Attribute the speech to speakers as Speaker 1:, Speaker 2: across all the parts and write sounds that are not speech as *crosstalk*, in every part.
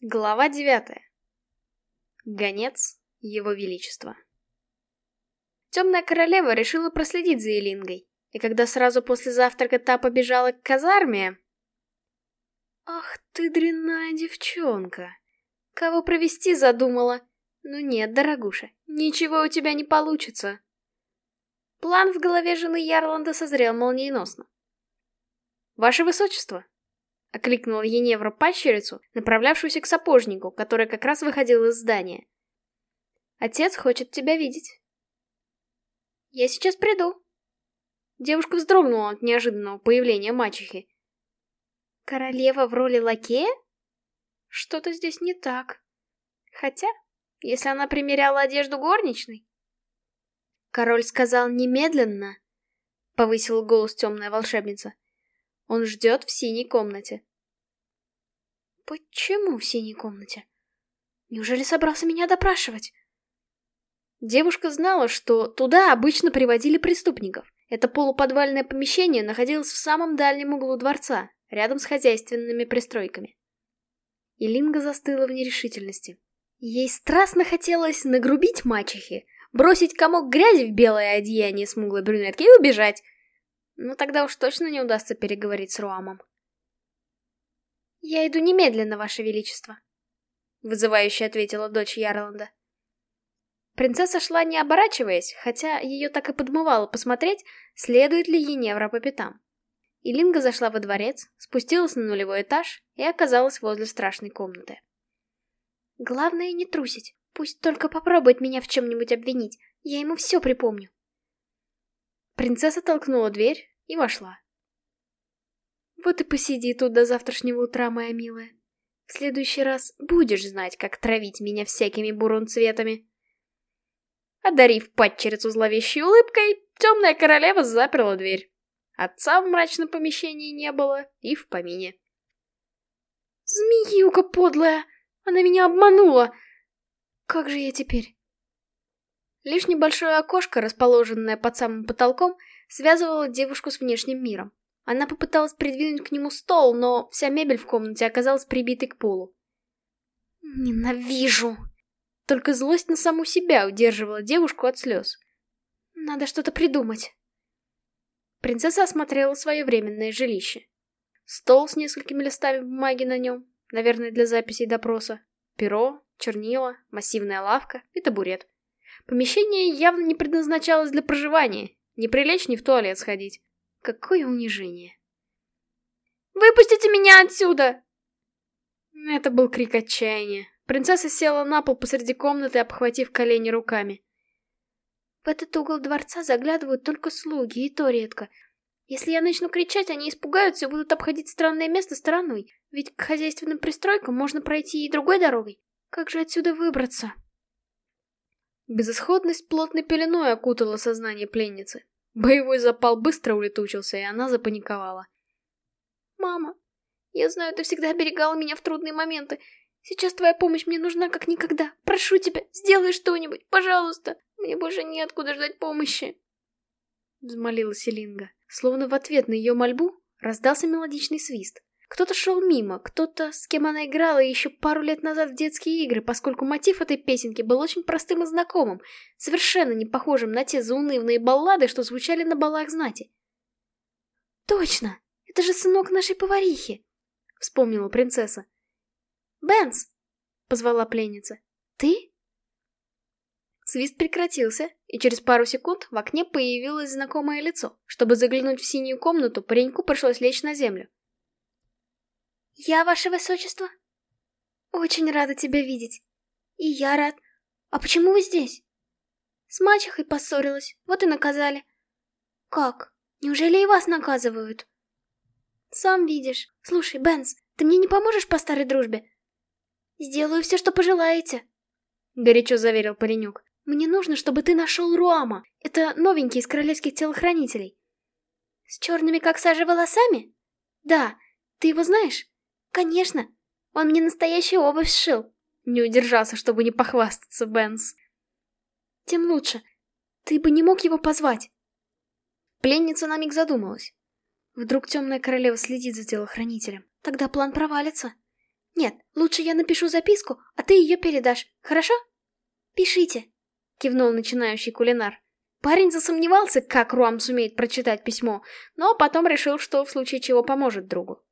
Speaker 1: Глава девятая. Гонец Его Величества. Темная королева решила проследить за Элингой, и когда сразу после завтрака та побежала к казарме... Ах ты дрянная девчонка! Кого провести задумала? Ну нет, дорогуша, ничего у тебя не получится. План в голове жены Ярланда созрел молниеносно. Ваше Высочество, — окликнула Еневра падчерицу, направлявшуюся к сапожнику, который как раз выходил из здания. «Отец хочет тебя видеть». «Я сейчас приду». Девушка вздрогнула от неожиданного появления мачехи. «Королева в роли лакея? Что-то здесь не так. Хотя, если она примеряла одежду горничной...» Король сказал немедленно, — повысил голос темная волшебница. Он ждет в синей комнате. Почему в синей комнате? Неужели собрался меня допрашивать? Девушка знала, что туда обычно приводили преступников. Это полуподвальное помещение находилось в самом дальнем углу дворца, рядом с хозяйственными пристройками. Илинга застыла в нерешительности. Ей страстно хотелось нагрубить мачехе, бросить комок грязи в белое одеяние смуглой брюнетки и убежать, ну тогда уж точно не удастся переговорить с Руамом. «Я иду немедленно, Ваше Величество», — вызывающе ответила дочь Ярланда. Принцесса шла не оборачиваясь, хотя ее так и подмывало посмотреть, следует ли Еневра по пятам. Илинга зашла во дворец, спустилась на нулевой этаж и оказалась возле страшной комнаты. «Главное не трусить, пусть только попробует меня в чем-нибудь обвинить, я ему все припомню». Принцесса толкнула дверь и вошла. Вот и посиди тут до завтрашнего утра, моя милая. В следующий раз будешь знать, как травить меня всякими бурун-цветами. Одарив падчерицу зловещей улыбкой, темная королева заперла дверь. Отца в мрачном помещении не было и в помине. «Змеюка подлая! Она меня обманула! Как же я теперь?» Лишь небольшое окошко, расположенное под самым потолком, связывало девушку с внешним миром. Она попыталась придвинуть к нему стол, но вся мебель в комнате оказалась прибитой к полу. «Ненавижу!» Только злость на саму себя удерживала девушку от слез. «Надо что-то придумать». Принцесса осмотрела свое временное жилище. Стол с несколькими листами бумаги на нем, наверное, для записей допроса, перо, чернила, массивная лавка и табурет. Помещение явно не предназначалось для проживания. Не прилечь, ни в туалет сходить. Какое унижение. «Выпустите меня отсюда!» Это был крик отчаяния. Принцесса села на пол посреди комнаты, обхватив колени руками. В этот угол дворца заглядывают только слуги, и то редко. Если я начну кричать, они испугаются и будут обходить странное место стороной. Ведь к хозяйственным пристройкам можно пройти и другой дорогой. Как же отсюда выбраться? Безысходность плотной пеленой окутала сознание пленницы. Боевой запал быстро улетучился, и она запаниковала. «Мама, я знаю, ты всегда оберегала меня в трудные моменты. Сейчас твоя помощь мне нужна как никогда. Прошу тебя, сделай что-нибудь, пожалуйста. Мне больше неоткуда ждать помощи. Взмолилась Элинга. Словно в ответ на ее мольбу раздался мелодичный свист. Кто-то шел мимо, кто-то, с кем она играла еще пару лет назад в детские игры, поскольку мотив этой песенки был очень простым и знакомым, совершенно не похожим на те заунывные баллады, что звучали на балах знати. «Точно! Это же сынок нашей поварихи!» — вспомнила принцесса. «Бенс!» — позвала пленница. «Ты?» Свист прекратился, и через пару секунд в окне появилось знакомое лицо. Чтобы заглянуть в синюю комнату, пареньку пришлось лечь на землю. «Я, ваше высочество?» «Очень рада тебя видеть. И я рад. А почему вы здесь?» «С мачехой поссорилась, вот и наказали». «Как? Неужели и вас наказывают?» «Сам видишь. Слушай, Бенс, ты мне не поможешь по старой дружбе?» «Сделаю все, что пожелаете», — горячо заверил паренек. «Мне нужно, чтобы ты нашел Руама. Это новенький из королевских телохранителей». «С черными, как сажа, волосами?» «Да. Ты его знаешь?» «Конечно! Он мне настоящую обувь сшил!» Не удержался, чтобы не похвастаться, Бенс. «Тем лучше. Ты бы не мог его позвать?» Пленница на миг задумалась. Вдруг темная королева следит за телохранителем. Тогда план провалится. Нет, лучше я напишу записку, а ты ее передашь, хорошо? Пишите, кивнул начинающий кулинар. Парень засомневался, как Руам сумеет прочитать письмо, но потом решил, что в случае чего поможет другу.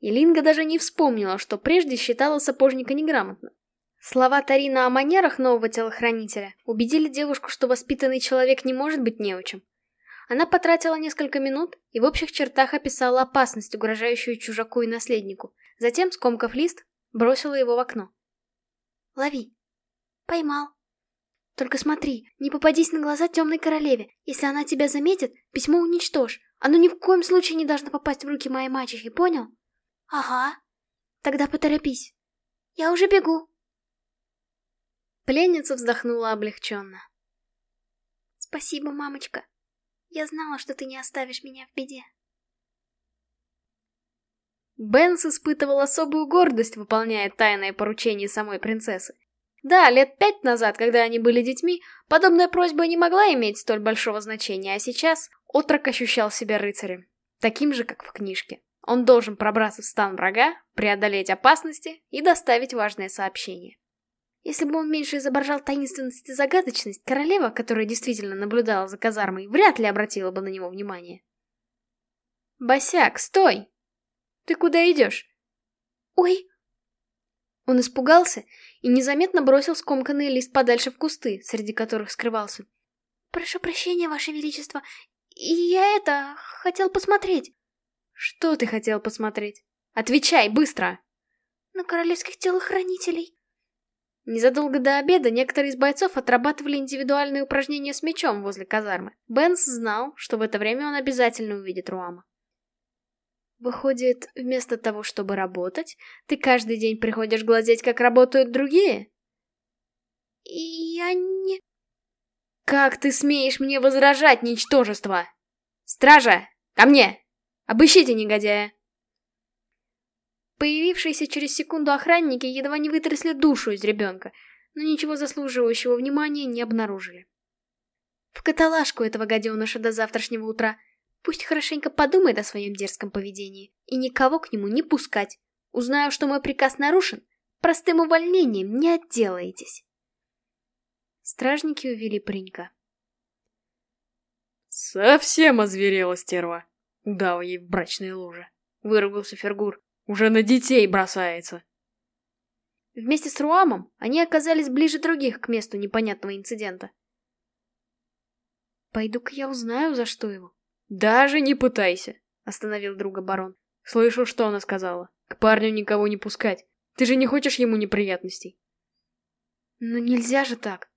Speaker 1: И Линга даже не вспомнила, что прежде считала сапожника неграмотным. Слова Тарина о манерах нового телохранителя убедили девушку, что воспитанный человек не может быть неучим. Она потратила несколько минут и в общих чертах описала опасность, угрожающую чужаку и наследнику. Затем, скомкав лист, бросила его в окно. «Лови». «Поймал». «Только смотри, не попадись на глаза темной королеве. Если она тебя заметит, письмо уничтожь. Оно ни в коем случае не должно попасть в руки моей мачехи, понял?» «Ага. Тогда поторопись. Я уже бегу». Пленница вздохнула облегченно. «Спасибо, мамочка. Я знала, что ты не оставишь меня в беде». Бенс испытывал особую гордость, выполняя тайное поручение самой принцессы. Да, лет пять назад, когда они были детьми, подобная просьба не могла иметь столь большого значения, а сейчас отрок ощущал себя рыцарем, таким же, как в книжке. Он должен пробраться в стан врага, преодолеть опасности и доставить важное сообщение. Если бы он меньше изображал таинственность и загадочность, королева, которая действительно наблюдала за казармой, вряд ли обратила бы на него внимание. «Босяк, стой! Ты куда идешь?» «Ой!» Он испугался и незаметно бросил скомканный лист подальше в кусты, среди которых скрывался. «Прошу прощения, Ваше Величество, я это... хотел посмотреть». «Что ты хотел посмотреть? Отвечай, быстро!» «На королевских телохранителей». Незадолго до обеда некоторые из бойцов отрабатывали индивидуальные упражнения с мечом возле казармы. Бенс знал, что в это время он обязательно увидит Руама. Выходит, вместо того, чтобы работать, ты каждый день приходишь глазеть, как работают другие? Я не... Как ты смеешь мне возражать, ничтожество? Стража, ко мне! Обыщите негодяя! Появившиеся через секунду охранники едва не вытрясли душу из ребенка, но ничего заслуживающего внимания не обнаружили. В каталажку этого гаденыша до завтрашнего утра. Пусть хорошенько подумает о своем дерзком поведении. И никого к нему не пускать. Узнаю, что мой приказ нарушен, простым увольнением не отделаетесь. Стражники увели паренька.
Speaker 2: Совсем озверела стерва. Удава ей в брачной луже. Выругался Фергур. Уже на детей бросается.
Speaker 1: Вместе с Руамом они оказались ближе других к месту непонятного инцидента. Пойду-ка я узнаю, за что его.
Speaker 2: Даже не пытайся, остановил друга барон. Слышал, что она сказала. К парню никого не пускать. Ты же не хочешь ему неприятностей?
Speaker 1: Но нельзя же так.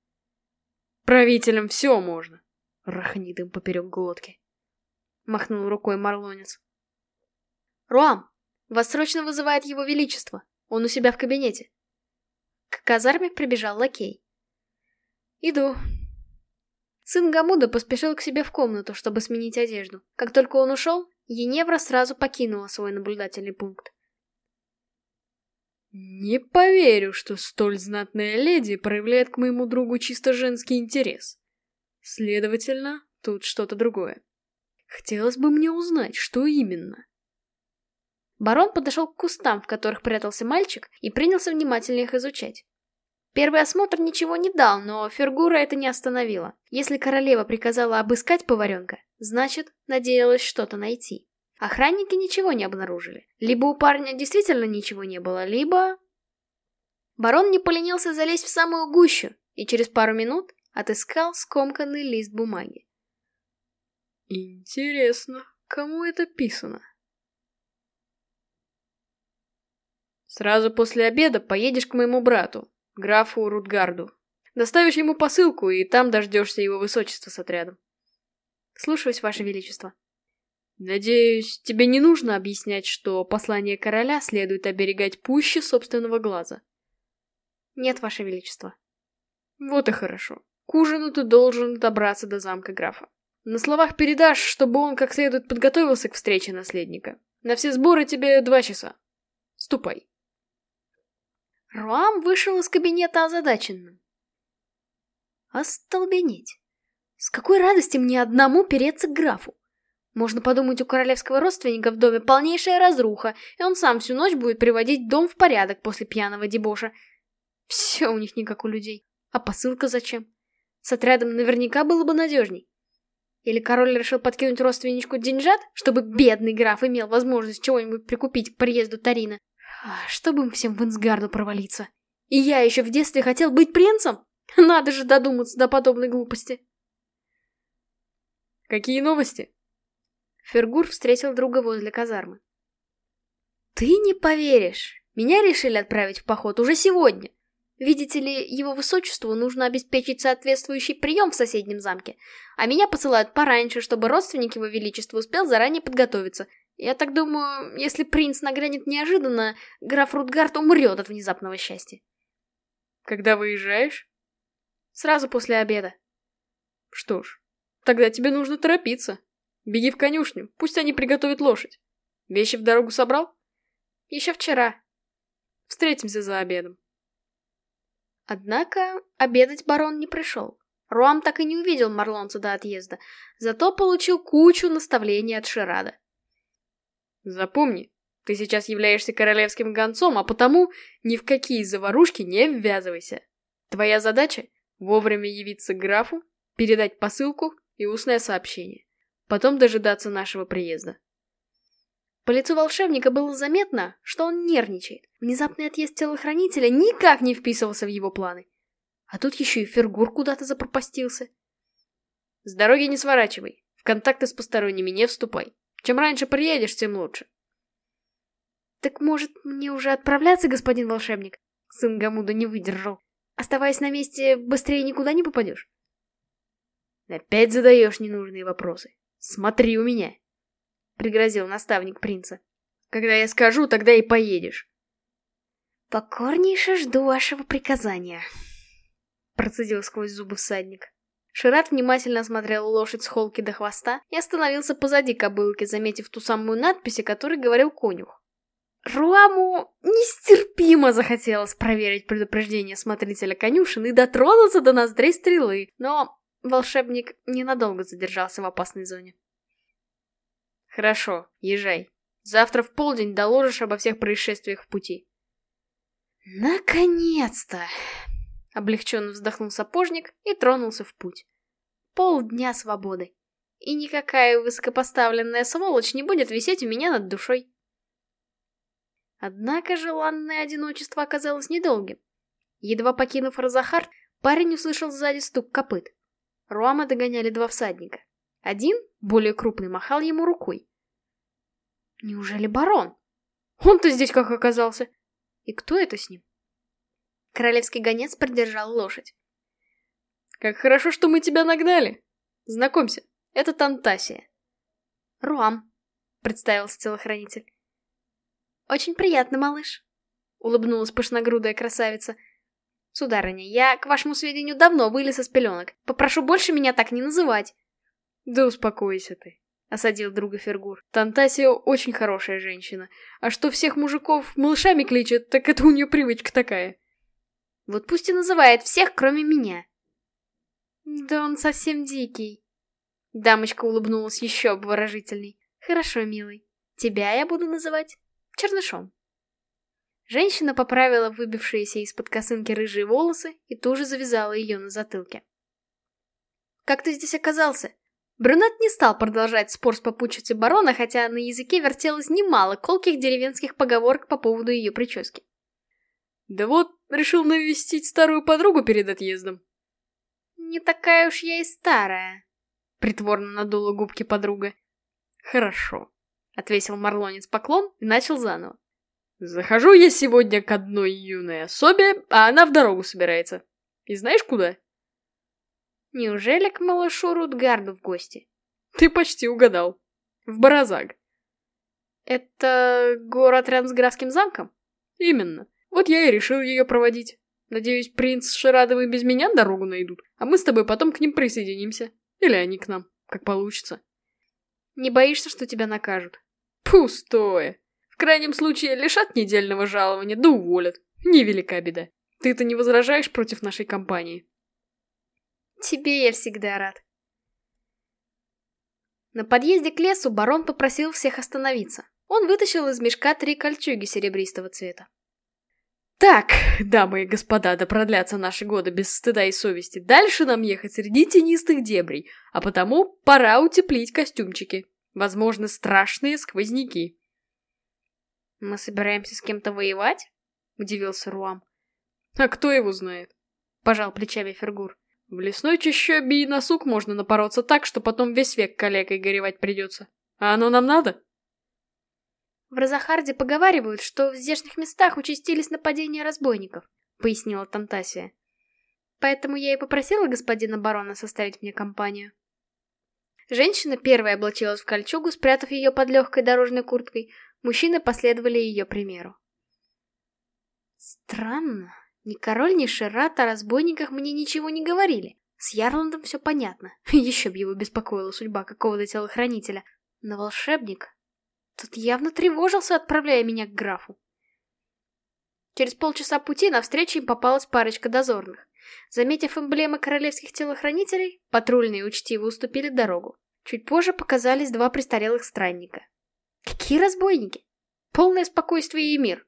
Speaker 2: Правителям все можно. Рахнит им поперек глотки. Махнул рукой марлонец.
Speaker 1: Руам, вас срочно вызывает его величество. Он у себя в кабинете. К казарме прибежал лакей. Иду. Сын Гамуда поспешил к себе в комнату, чтобы сменить одежду. Как только он ушел, Еневра сразу покинула свой наблюдательный пункт.
Speaker 2: «Не поверю, что столь знатная леди проявляет к моему другу чисто женский интерес. Следовательно, тут что-то другое. Хотелось бы мне узнать, что именно».
Speaker 1: Барон подошел к кустам, в которых прятался мальчик, и принялся внимательно их изучать. Первый осмотр ничего не дал, но Фергура это не остановило. Если королева приказала обыскать поваренка, значит, надеялась что-то найти. Охранники ничего не обнаружили. Либо у парня действительно ничего не было, либо... Барон не поленился залезть в самую гущу и через пару минут отыскал скомканный лист бумаги.
Speaker 2: Интересно, кому это писано? Сразу после обеда поедешь к моему брату, графу Рутгарду. Доставишь ему посылку, и там дождешься его высочества с отрядом.
Speaker 1: Слушаюсь, ваше величество.
Speaker 2: Надеюсь, тебе не нужно объяснять, что послание короля следует оберегать пуще собственного глаза.
Speaker 1: Нет, ваше величество.
Speaker 2: Вот и хорошо. К ужину ты должен добраться до замка графа. На словах передашь, чтобы он как следует подготовился к встрече наследника. На все сборы тебе два часа. Ступай.
Speaker 1: Руам вышел из кабинета озадаченным. Остолбенеть. С какой радости мне одному переться к графу? Можно подумать, у королевского родственника в доме полнейшая разруха, и он сам всю ночь будет приводить дом в порядок после пьяного дебоша. Все у них не как у людей. А посылка зачем? С отрядом наверняка было бы надежней. Или король решил подкинуть родственничку деньжат, чтобы бедный граф имел возможность чего-нибудь прикупить к приезду Тарина? Чтобы им всем в Инсгарду провалиться. И я еще в детстве хотел быть принцем? Надо же додуматься до подобной глупости.
Speaker 2: Какие новости?
Speaker 1: Фергур встретил друга возле казармы. Ты не поверишь. Меня решили отправить в поход уже сегодня. Видите ли, его высочеству нужно обеспечить соответствующий прием в соседнем замке, а меня посылают пораньше, чтобы родственник его величества успел заранее подготовиться. Я так думаю, если принц нагрянет неожиданно, граф Рутгард умрет от внезапного счастья.
Speaker 2: Когда выезжаешь?
Speaker 1: Сразу после обеда.
Speaker 2: Что ж, тогда тебе нужно торопиться. Беги в конюшню, пусть они приготовят лошадь. Вещи в дорогу собрал?
Speaker 1: Еще вчера.
Speaker 2: Встретимся за обедом.
Speaker 1: Однако обедать барон не пришел. Руам так и не увидел Марлонца до отъезда, зато получил кучу наставлений от Ширада.
Speaker 2: Запомни, ты сейчас являешься королевским гонцом, а потому ни в какие заварушки не ввязывайся. Твоя задача — вовремя явиться к графу, передать посылку и устное сообщение. Потом дожидаться нашего приезда.
Speaker 1: По лицу волшебника было заметно, что он нервничает. Внезапный отъезд телохранителя никак не вписывался в его планы. А тут еще и Фергур куда-то запропастился.
Speaker 2: С дороги не сворачивай, в контакты с посторонними не вступай. Чем раньше приедешь, тем лучше.
Speaker 1: Так может, мне уже отправляться, господин волшебник? Сын Гамуда не выдержал. Оставаясь на месте, быстрее никуда не попадешь?
Speaker 2: Опять задаешь ненужные вопросы. Смотри у меня. — пригрозил наставник принца. «Когда я скажу, тогда и поедешь».
Speaker 1: «Покорнейше жду вашего приказания», — процедил сквозь зубы всадник. Шират внимательно осмотрел лошадь с холки до хвоста и остановился позади кобылки, заметив ту самую надпись, о которой говорил конюх. Руаму нестерпимо захотелось проверить предупреждение смотрителя конюшен и дотронуться до ноздрей стрелы, но волшебник ненадолго задержался в опасной зоне.
Speaker 2: Хорошо, езжай. Завтра в полдень доложишь обо всех происшествиях в пути.
Speaker 1: Наконец-то! Облегченно вздохнул сапожник и тронулся в путь. Полдня свободы. И никакая высокопоставленная сволочь не будет висеть у меня над душой. Однако желанное одиночество оказалось недолгим. Едва покинув Розахар, парень услышал сзади стук копыт. Руама догоняли два всадника. Один, более крупный, махал ему рукой. Неужели барон? Он-то здесь как оказался? И кто это с ним? Королевский гонец придержал лошадь.
Speaker 2: Как хорошо, что мы тебя нагнали. Знакомься, это Тантасия.
Speaker 1: Руам, представился телохранитель. Очень приятно, малыш. Улыбнулась пышногрудая красавица. Сударыня, я, к вашему сведению, давно вылез из пеленок. Попрошу больше меня так не называть.
Speaker 2: Да успокойся ты. — осадил друга Фергур. «Тантасия очень хорошая женщина. А что всех мужиков малышами кличет, так это у нее привычка такая».
Speaker 1: «Вот пусть и называет всех, кроме меня». «Да он совсем дикий». Дамочка улыбнулась еще обворожительней. «Хорошо, милый. Тебя я буду называть Чернышом». Женщина поправила выбившиеся из-под косынки рыжие волосы и тоже завязала ее на затылке. «Как ты здесь оказался?» Брюнет не стал продолжать спор с попутчицей барона, хотя на языке вертелось немало колких деревенских поговорок по поводу ее прически.
Speaker 2: «Да вот, решил навестить старую подругу перед отъездом».
Speaker 1: «Не такая уж я и старая», — притворно надула губки подруга.
Speaker 2: «Хорошо», — отвесил Марлонец поклон и начал заново. «Захожу я сегодня к одной юной особе, а она в дорогу собирается. И знаешь куда?»
Speaker 1: Неужели к малышу Рутгарду в гости?
Speaker 2: Ты почти угадал. В Баразаг.
Speaker 1: Это город рядом с графским замком?
Speaker 2: Именно. Вот я и решил ее проводить. Надеюсь, принц с Ширадовой без меня дорогу найдут, а мы с тобой потом к ним присоединимся. Или они к нам, как получится.
Speaker 1: Не боишься, что тебя накажут?
Speaker 2: Пустое. В крайнем случае лишат недельного жалования, да уволят. Невелика беда. Ты-то не возражаешь против нашей компании?
Speaker 1: Тебе я всегда рад. На подъезде к лесу барон попросил всех остановиться. Он вытащил из мешка три кольчуги серебристого цвета.
Speaker 2: Так, дамы и господа, да продлятся наши годы без стыда и совести. Дальше нам ехать среди тенистых дебрей, а потому пора утеплить костюмчики. Возможно, страшные сквозняки.
Speaker 1: «Мы собираемся с кем-то воевать?» — удивился Руам.
Speaker 2: «А кто его знает?» — пожал плечами Фергур. «В лесной чащобе и на сук можно напороться так, что потом весь век калекой горевать придется. А оно нам надо?»
Speaker 1: В Розахарде поговаривают, что в здешних местах участились нападения разбойников, пояснила Тантасия. Поэтому я и попросила господина барона составить мне компанию. Женщина первая облачилась в кольчугу, спрятав ее под легкой дорожной курткой. Мужчины последовали ее примеру. Странно. Ни король, ни Шерат о разбойниках мне ничего не говорили. С Ярландом все понятно. *laughs* Еще б его беспокоила судьба какого-то телохранителя. Но волшебник Тут явно тревожился, отправляя меня к графу. Через полчаса пути навстречу им попалась парочка дозорных. Заметив эмблемы королевских телохранителей, патрульные учтиво уступили дорогу. Чуть позже показались два престарелых странника. Какие разбойники! Полное спокойствие и мир.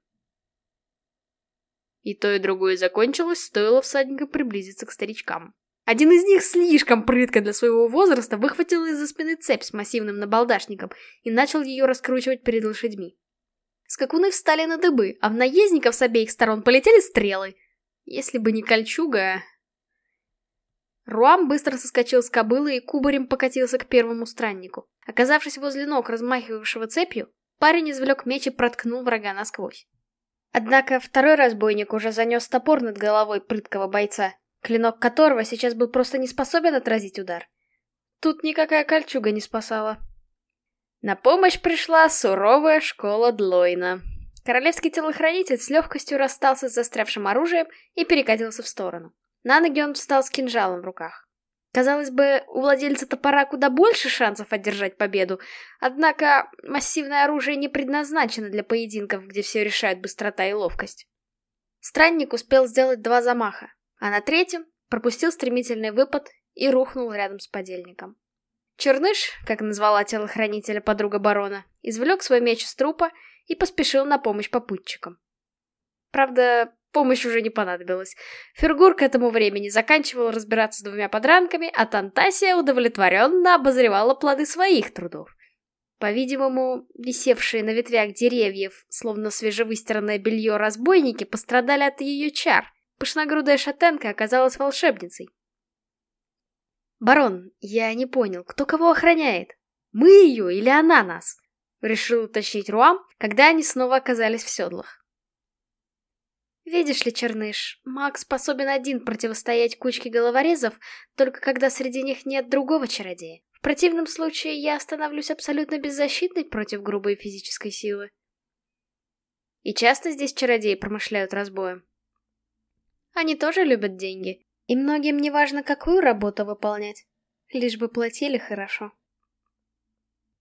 Speaker 1: И то, и другое закончилось, стоило всадника приблизиться к старичкам. Один из них слишком прытко для своего возраста выхватил из-за спины цепь с массивным набалдашником и начал ее раскручивать перед лошадьми. Скакуны встали на дыбы, а в наездников с обеих сторон полетели стрелы. Если бы не кольчуга... Руам быстро соскочил с кобылы и кубарем покатился к первому страннику. Оказавшись возле ног размахивавшего цепью, парень извлек меч и проткнул врага насквозь. Однако второй разбойник уже занес топор над головой прыткого бойца клинок которого сейчас был просто не способен отразить удар. Тут никакая кольчуга не спасала. На помощь пришла суровая школа Длойна. Королевский телохранитель с легкостью расстался с застрявшим оружием и перекатился в сторону. На ноги он встал с кинжалом в руках. Казалось бы, у владельца топора куда больше шансов одержать победу, однако массивное оружие не предназначено для поединков, где все решает быстрота и ловкость. Странник успел сделать два замаха, а на третьем пропустил стремительный выпад и рухнул рядом с подельником. Черныш, как назвала телохранителя подруга барона, извлек свой меч из трупа и поспешил на помощь попутчикам. Правда, помощь уже не понадобилась. Фергур к этому времени заканчивал разбираться с двумя подранками, а Тантасия удовлетворенно обозревала плоды своих трудов. По-видимому, висевшие на ветвях деревьев, словно свежевыстиранное белье разбойники, пострадали от ее чар — Пышногрудая шатенка оказалась волшебницей. «Барон, я не понял, кто кого охраняет? Мы ее или она нас?» Решил уточнить Руам, когда они снова оказались в седлах. Видишь ли, Черныш, маг способен один противостоять кучке головорезов, только когда среди них нет другого чародея. В противном случае я становлюсь абсолютно беззащитной против грубой физической силы. И часто здесь чародеи промышляют разбоем. Они тоже любят деньги. И многим не важно, какую работу выполнять. Лишь бы платили хорошо.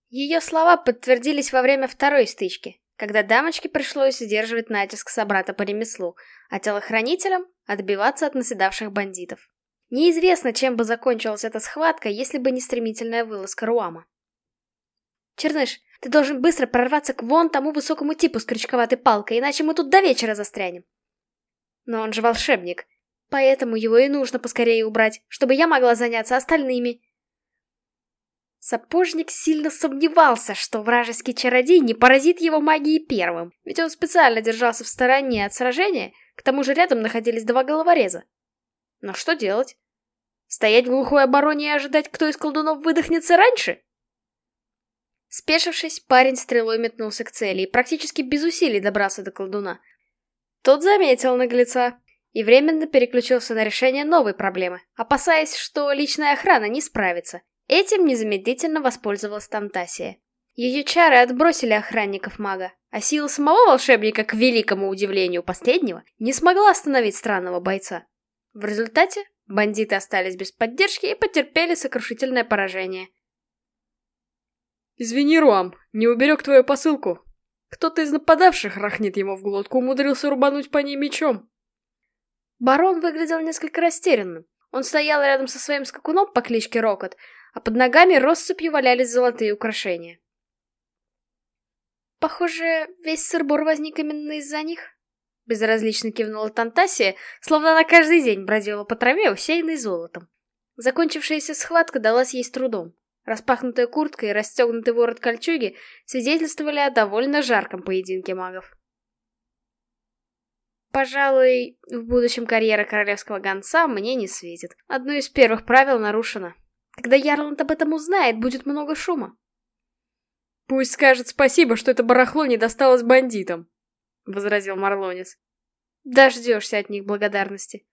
Speaker 1: Ее слова подтвердились во время второй стычки, когда дамочке пришлось сдерживать натиск собрата по ремеслу, а телохранителям — отбиваться от наседавших бандитов. Неизвестно, чем бы закончилась эта схватка, если бы не стремительная вылазка Руама. «Черныш, ты должен быстро прорваться к вон тому высокому типу с крючковатой палкой, иначе мы тут до вечера застрянем», но он же волшебник. Поэтому его и нужно поскорее убрать, чтобы я могла заняться остальными. Сапожник сильно сомневался, что вражеский чародей не поразит его магией первым, ведь он специально держался в стороне от сражения, к тому же рядом находились два головореза. Но что делать? Стоять в глухой обороне и ожидать, кто из колдунов выдохнется раньше? Спешившись, парень стрелой метнулся к цели и практически без усилий добрался до колдуна. Тот заметил наглеца и временно переключился на решение новой проблемы, опасаясь, что личная охрана не справится. Этим незамедлительно воспользовалась Тантасия. Ее чары отбросили охранников мага, а сила самого волшебника, к великому удивлению последнего, не смогла остановить странного бойца. В результате бандиты остались без поддержки и потерпели сокрушительное поражение.
Speaker 2: «Извини, Руам, не уберег твою посылку», кто-то из нападавших рахнет ему в глотку, умудрился рубануть по ней мечом.
Speaker 1: Барон выглядел несколько растерянным. Он стоял рядом со своим скакуном по кличке Рокот, а под ногами россыпью валялись золотые украшения. Похоже, весь сырбор возник именно из-за них. Безразлично кивнула Тантасия, словно она каждый день бродила по траве, усеянной золотом. Закончившаяся схватка далась ей с трудом. Распахнутая куртка и расстегнутый ворот кольчуги свидетельствовали о довольно жарком поединке магов. Пожалуй, в будущем карьера королевского гонца мне не светит. Одно из первых правил нарушено. Когда Ярланд об этом узнает, будет много шума.
Speaker 2: «Пусть скажет спасибо, что это барахло не досталось бандитам», — возразил Марлонис.
Speaker 1: «Дождешься от них благодарности».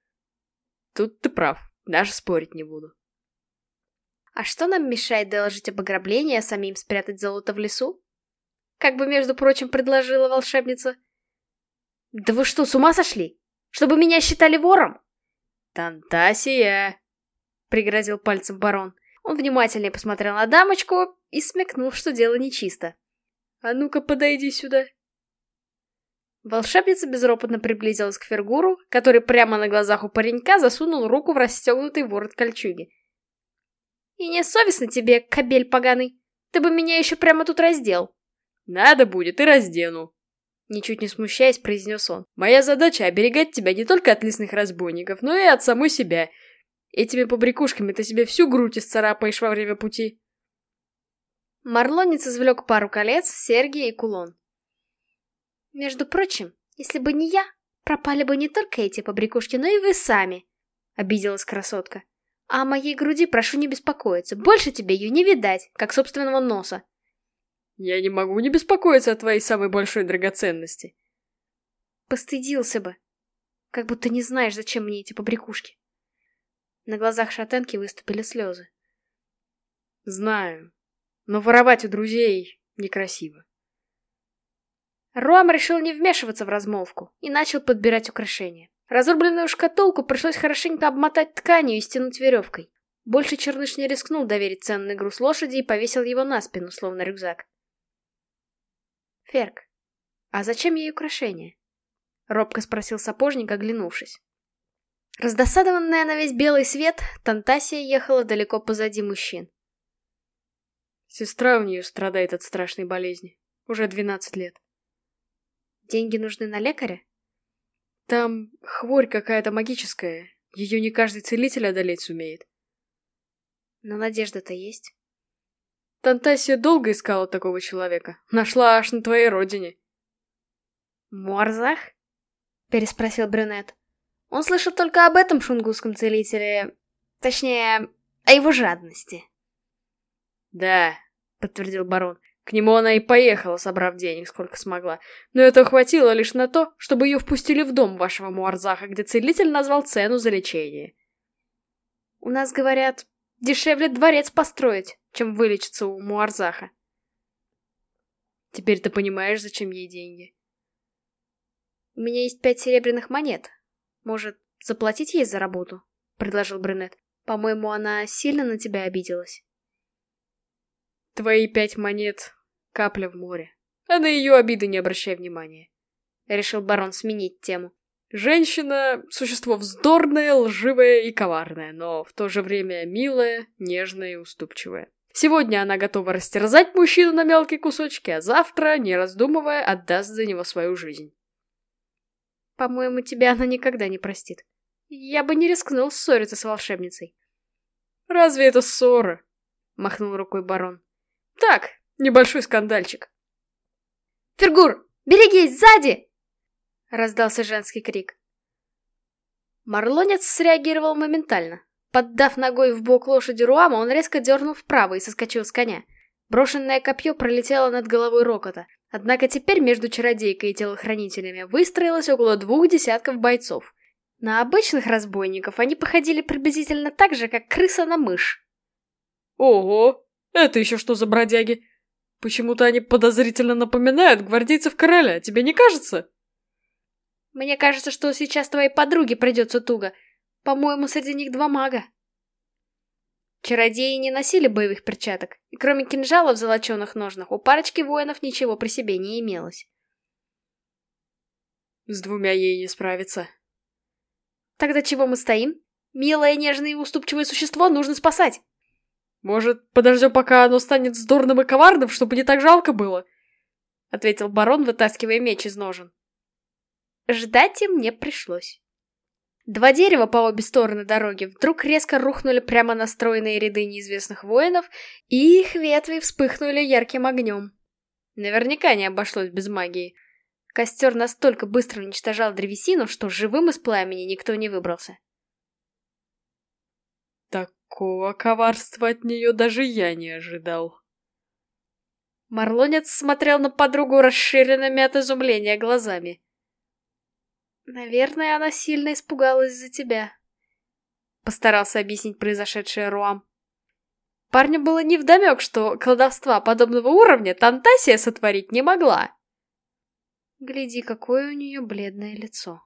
Speaker 2: «Тут ты прав, даже спорить не буду».
Speaker 1: А что нам мешает доложить об ограблении, а самим спрятать золото в лесу? Как бы, между прочим, предложила волшебница. Да вы что, с ума сошли? Чтобы меня считали вором?
Speaker 2: Тантасия! Пригрозил пальцем барон. Он внимательнее посмотрел на дамочку и смекнул, что дело нечисто. А ну-ка, подойди сюда.
Speaker 1: Волшебница безропотно приблизилась к Фергуру, который прямо на глазах у паренька засунул руку в расстегнутый ворот кольчуги. И не совестно тебе, кобель поганый? Ты бы меня еще прямо тут раздел.
Speaker 2: Надо будет, и раздену.
Speaker 1: Ничуть не смущаясь, произнес он.
Speaker 2: Моя задача оберегать тебя не только от лесных разбойников, но и от самой себя. Этими побрякушками ты себе всю грудь исцарапаешь во время пути.
Speaker 1: Марлонец извлек пару колец, серьги и кулон. Между прочим, если бы не я, пропали бы не только эти побрякушки, но и вы сами, обиделась красотка. А о моей груди прошу не беспокоиться. Больше тебе ее не видать, как собственного носа.
Speaker 2: Я не могу не беспокоиться о твоей самой большой драгоценности.
Speaker 1: Постыдился бы. Как будто не знаешь, зачем мне эти побрякушки. На глазах шатенки выступили слезы.
Speaker 2: Знаю. Но воровать у друзей некрасиво.
Speaker 1: Руам решил не вмешиваться в размолвку и начал подбирать украшения. Разрубленную шкатулку пришлось хорошенько обмотать тканью и стянуть веревкой. Больше Черныш не рискнул доверить ценный груз лошади и повесил его на спину, словно рюкзак. «Ферк, а зачем ей украшения?» — робко спросил сапожник, оглянувшись. Раздосадованная на весь белый свет, Тантасия ехала далеко позади мужчин.
Speaker 2: Сестра у нее страдает от страшной болезни. Уже двенадцать лет.
Speaker 1: Деньги нужны на лекаря?
Speaker 2: Там хворь какая-то магическая. Ее не каждый целитель одолеть сумеет.
Speaker 1: Но надежда-то есть.
Speaker 2: Тантасия долго искала такого человека. Нашла аж на твоей родине.
Speaker 1: Муарзах? Переспросил брюнет. Он слышал только об этом шунгусском целителе. Точнее, о его жадности.
Speaker 2: Да, подтвердил барон. К нему она и поехала, собрав денег, сколько смогла. Но это хватило лишь на то, чтобы ее впустили в дом вашего Муарзаха, где целитель назвал цену за лечение.
Speaker 1: У нас, говорят, дешевле дворец построить, чем вылечиться у Муарзаха.
Speaker 2: Теперь ты понимаешь, зачем ей деньги?
Speaker 1: У меня есть пять серебряных монет. Может, заплатить ей за работу? Предложил Брюнет. По-моему, она сильно на тебя обиделась.
Speaker 2: Твои пять монет — капля в море. А на ее обиды не обращай внимания.
Speaker 1: Решил барон сменить тему.
Speaker 2: Женщина — существо вздорное, лживое и коварное, но в то же время милое, нежное и уступчивое. Сегодня она готова растерзать мужчину на мелкие кусочки, а завтра, не раздумывая, отдаст за него свою жизнь.
Speaker 1: По-моему, тебя она никогда не простит. Я бы не рискнул ссориться с волшебницей.
Speaker 2: Разве это ссора? Махнул рукой барон. Так, небольшой скандальчик.
Speaker 1: «Фергур, берегись, сзади!» Раздался женский крик. Марлонец среагировал моментально. Поддав ногой в бок лошади Руама, он резко дернул вправо и соскочил с коня. Брошенное копье пролетело над головой Рокота. Однако теперь между чародейкой и телохранителями выстроилось около двух десятков бойцов. На обычных разбойников они походили приблизительно так же, как крыса на мышь.
Speaker 2: «Ого!» Это еще что за бродяги? Почему-то они подозрительно напоминают гвардейцев короля, тебе не кажется?
Speaker 1: Мне кажется, что сейчас твоей подруге придется туго. По-моему, среди них два мага. Чародеи не носили боевых перчаток, и кроме кинжала в золоченых ножнах у парочки воинов ничего при себе не имелось.
Speaker 2: С двумя ей не справиться.
Speaker 1: Тогда чего мы стоим? Милое, нежное и уступчивое существо нужно спасать.
Speaker 2: Может, подождем, пока оно станет вздорным и коварным, чтобы не так жалко было? Ответил барон, вытаскивая меч из ножен.
Speaker 1: Ждать им не пришлось. Два дерева по обе стороны дороги вдруг резко рухнули прямо на стройные ряды неизвестных воинов, и их ветви вспыхнули ярким огнем. Наверняка не обошлось без магии. Костер настолько быстро уничтожал древесину, что живым из пламени никто не выбрался.
Speaker 2: Такого коварства от нее даже я не ожидал.
Speaker 1: Марлонец смотрел на подругу расширенными от изумления глазами. «Наверное, она сильно испугалась за тебя», — постарался объяснить произошедшее Руам. Парню было невдомек, что колдовства подобного уровня Тантасия сотворить не могла. Гляди, какое у нее бледное лицо.